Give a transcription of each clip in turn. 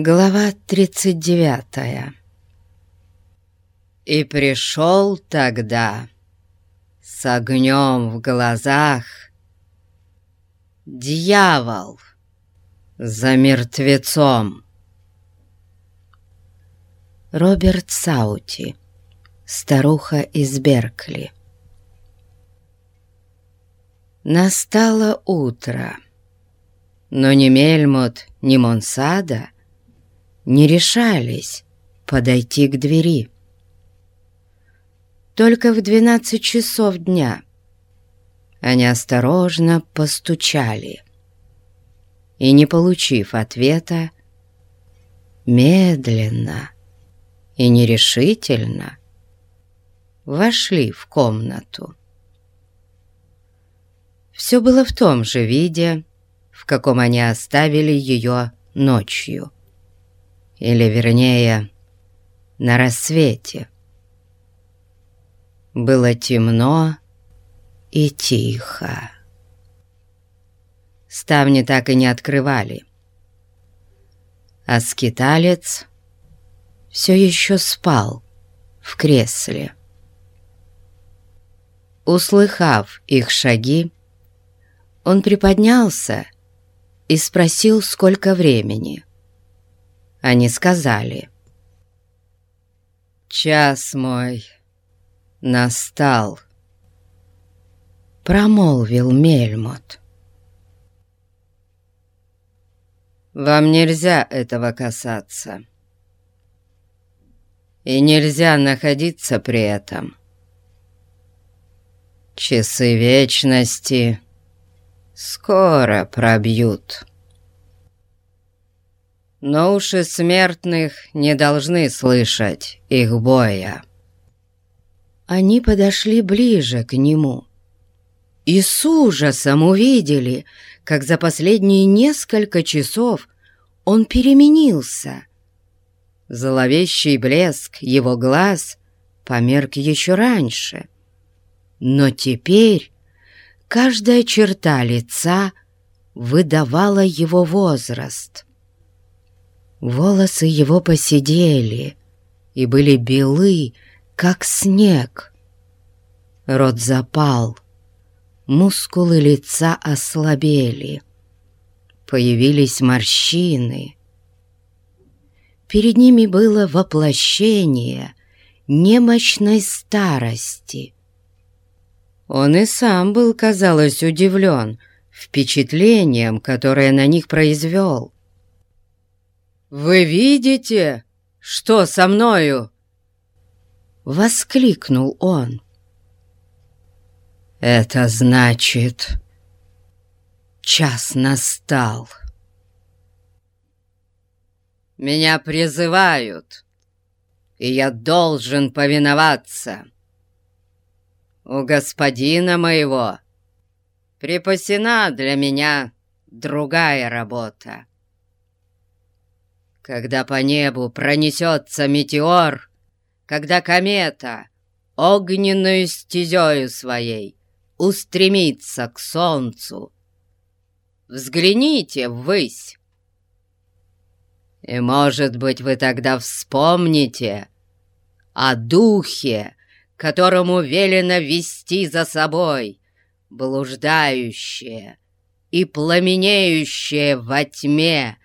Глава 39 И пришел тогда с огнем в глазах дьявол за мертвецом. Роберт Саути, старуха из Беркли. Настало утро, но ни Мельмот, ни Монсада не решались подойти к двери. Только в двенадцать часов дня они осторожно постучали и, не получив ответа, медленно и нерешительно вошли в комнату. Все было в том же виде, в каком они оставили ее ночью или, вернее, на рассвете. Было темно и тихо. Ставни так и не открывали. А скиталец все еще спал в кресле. Услыхав их шаги, он приподнялся и спросил, сколько времени. Они сказали. «Час мой настал», — промолвил Мельмот. «Вам нельзя этого касаться. И нельзя находиться при этом. Часы вечности скоро пробьют» но уши смертных не должны слышать их боя. Они подошли ближе к нему и с ужасом увидели, как за последние несколько часов он переменился. Зловещий блеск его глаз померк еще раньше, но теперь каждая черта лица выдавала его возраст — Волосы его посидели и были белы, как снег. Рот запал, мускулы лица ослабели, появились морщины. Перед ними было воплощение немощной старости. Он и сам был, казалось, удивлен впечатлением, которое на них произвел. «Вы видите, что со мною?» Воскликнул он. «Это значит, час настал. Меня призывают, и я должен повиноваться. У господина моего припасена для меня другая работа. Когда по небу пронесется метеор, когда комета огненную стезею своей устремится к солнцу, взгляните ввысь. И, может быть, вы тогда вспомните о духе, которому велено вести за собой блуждающее и пламенеющее во тьме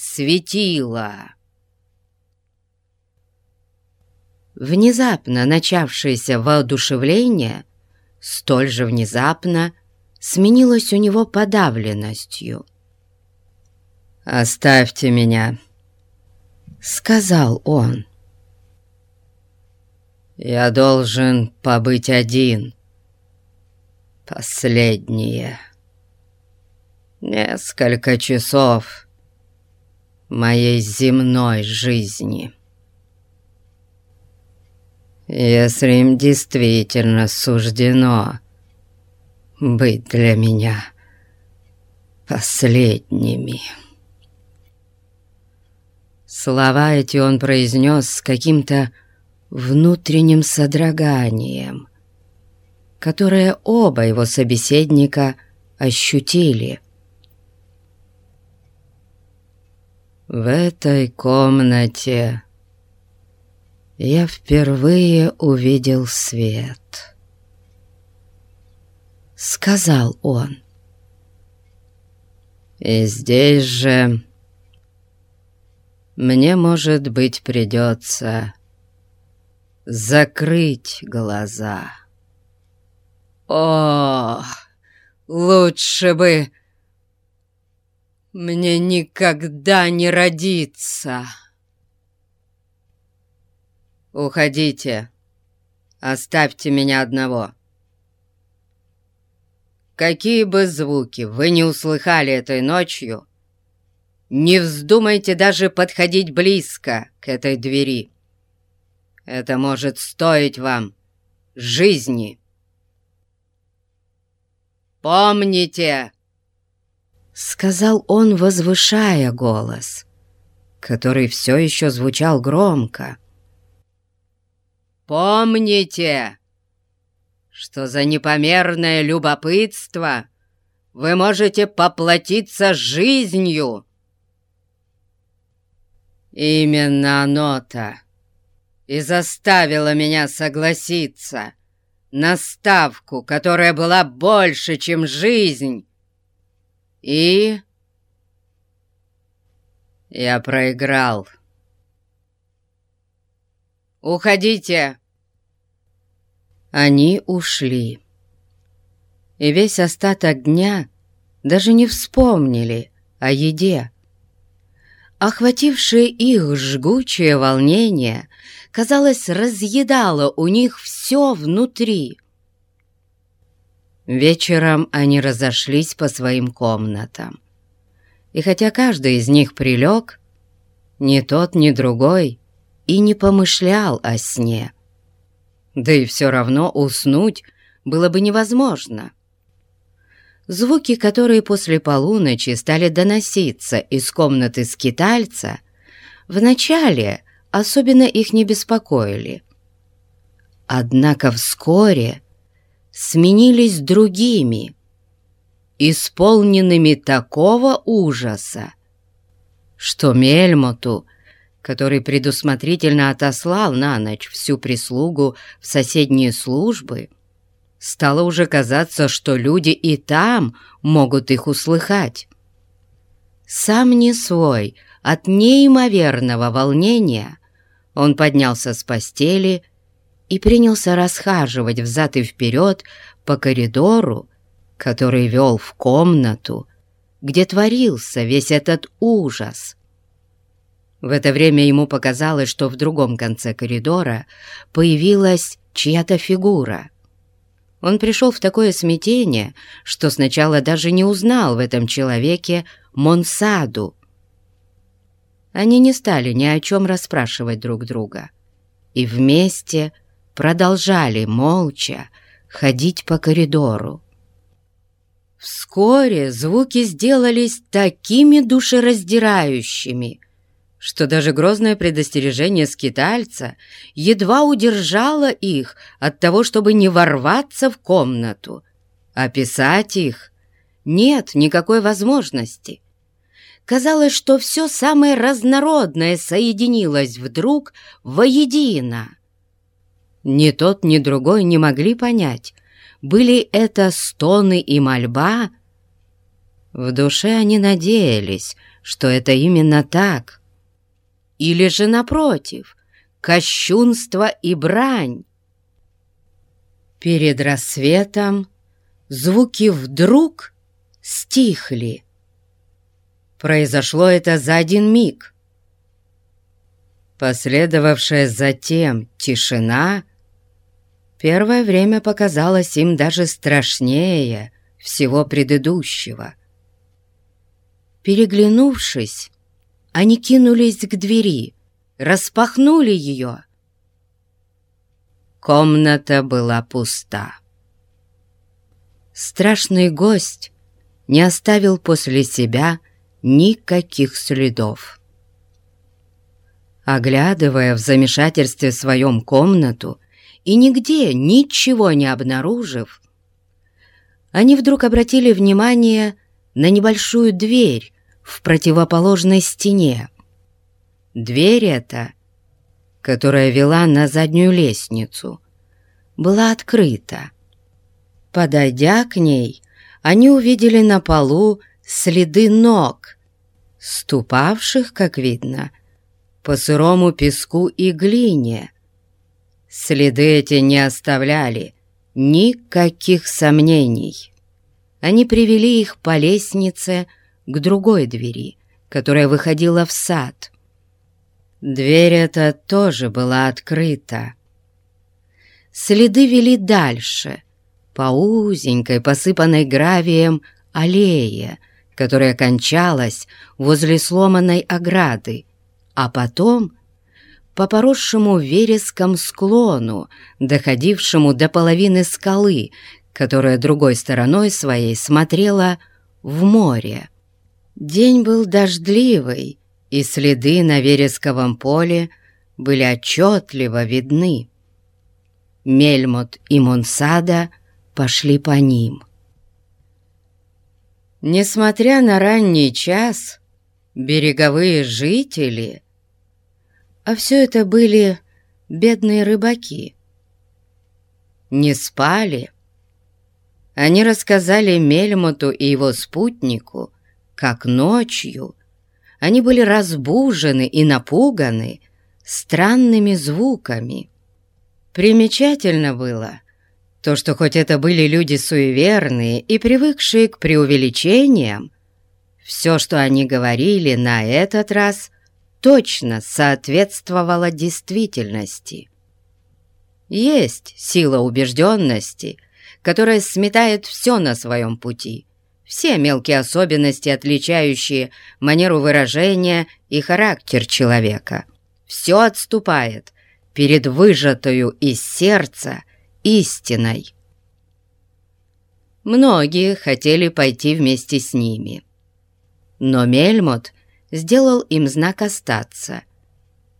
светило. Внезапно начавшееся воодушевление столь же внезапно сменилось у него подавленностью. «Оставьте меня», — сказал он. «Я должен побыть один. Последние. Несколько часов» моей земной жизни. Если им действительно суждено быть для меня последними. Слова эти он произнес с каким-то внутренним содроганием, которое оба его собеседника ощутили – В этой комнате я впервые увидел свет. Сказал он. И здесь же мне, может быть, придется закрыть глаза. О, лучше бы мне никогда не родиться. Уходите, оставьте меня одного. Какие бы звуки вы не услыхали этой ночью, не вздумайте даже подходить близко к этой двери. Это может стоить вам жизни. Помните, сказал он, возвышая голос, который все еще звучал громко. «Помните, что за непомерное любопытство вы можете поплатиться жизнью!» Именно оно-то и заставило меня согласиться на ставку, которая была больше, чем жизнь, и... Я проиграл. «Уходите!» Они ушли. И весь остаток дня даже не вспомнили о еде. Охватившее их жгучее волнение, казалось, разъедало у них все внутри — Вечером они разошлись по своим комнатам. И хотя каждый из них прилег, ни тот, ни другой и не помышлял о сне. Да и все равно уснуть было бы невозможно. Звуки, которые после полуночи стали доноситься из комнаты скитальца, вначале особенно их не беспокоили. Однако вскоре сменились другими, исполненными такого ужаса, что Мельмоту, который предусмотрительно отослал на ночь всю прислугу в соседние службы, стало уже казаться, что люди и там могут их услыхать. Сам не свой, от неимоверного волнения, он поднялся с постели и принялся расхаживать взад и вперед по коридору, который вел в комнату, где творился весь этот ужас. В это время ему показалось, что в другом конце коридора появилась чья-то фигура. Он пришел в такое смятение, что сначала даже не узнал в этом человеке Монсаду. Они не стали ни о чем расспрашивать друг друга, и вместе – продолжали молча ходить по коридору. Вскоре звуки сделались такими душераздирающими, что даже грозное предостережение скитальца едва удержало их от того, чтобы не ворваться в комнату. Описать их нет никакой возможности. Казалось, что все самое разнородное соединилось вдруг воедино. Ни тот, ни другой не могли понять, были это стоны и мольба. В душе они надеялись, что это именно так. Или же, напротив, кощунство и брань. Перед рассветом звуки вдруг стихли. Произошло это за один миг. Последовавшая затем тишина первое время показалась им даже страшнее всего предыдущего. Переглянувшись, они кинулись к двери, распахнули ее. Комната была пуста. Страшный гость не оставил после себя никаких следов. Оглядывая в замешательстве своем комнату, и нигде ничего не обнаружив, они вдруг обратили внимание на небольшую дверь в противоположной стене. Дверь эта, которая вела на заднюю лестницу, была открыта. Подойдя к ней, они увидели на полу следы ног, ступавших, как видно, по сырому песку и глине. Следы эти не оставляли никаких сомнений. Они привели их по лестнице к другой двери, которая выходила в сад. Дверь эта тоже была открыта. Следы вели дальше, по узенькой, посыпанной гравием аллее, которая кончалась возле сломанной ограды, а потом по поросшему вереском склону, доходившему до половины скалы, которая другой стороной своей смотрела в море. День был дождливый, и следы на вересковом поле были отчетливо видны. Мельмот и Монсада пошли по ним. Несмотря на ранний час, береговые жители, а все это были бедные рыбаки, не спали. Они рассказали Мельмоту и его спутнику, как ночью они были разбужены и напуганы странными звуками. Примечательно было, то, что хоть это были люди суеверные и привыкшие к преувеличениям, все, что они говорили на этот раз, точно соответствовало действительности. Есть сила убежденности, которая сметает все на своем пути, все мелкие особенности, отличающие манеру выражения и характер человека. Все отступает перед выжатою из сердца истиной. Многие хотели пойти вместе с ними. Но Мельмот сделал им знак остаться,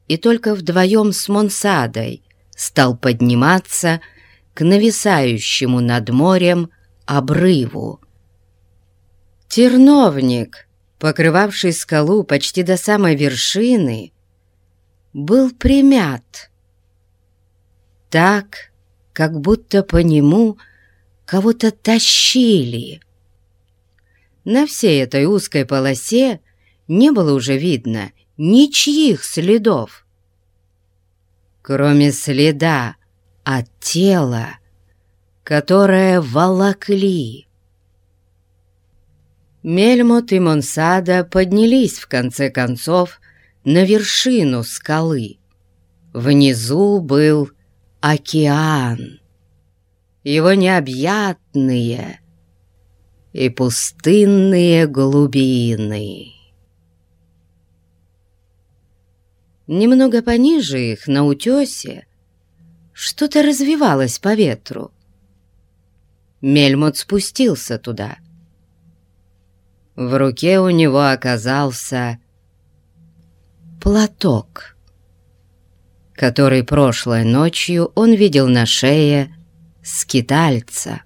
и только вдвоем с Монсадой стал подниматься к нависающему над морем обрыву. Терновник, покрывавший скалу почти до самой вершины, был примят. Так, как будто по нему кого-то тащили. На всей этой узкой полосе не было уже видно ничьих следов, кроме следа от тела, которое волокли. Мельмот и Монсада поднялись в конце концов на вершину скалы. Внизу был океан, его необъятные и пустынные глубины. Немного пониже их, на утесе, что-то развивалось по ветру. Мельмот спустился туда. В руке у него оказался платок который прошлой ночью он видел на шее скитальца.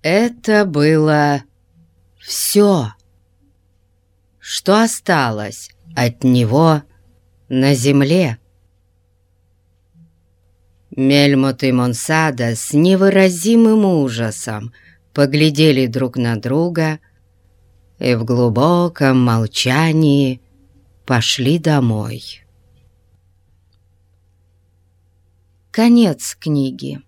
Это было все, что осталось от него на земле. Мельмот и Монсада с невыразимым ужасом поглядели друг на друга и в глубоком молчании пошли домой. Конец книги.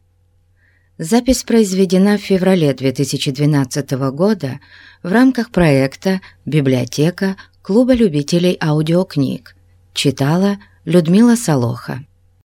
Запись произведена в феврале 2012 года в рамках проекта «Библиотека Клуба любителей аудиокниг». Читала Людмила Солоха.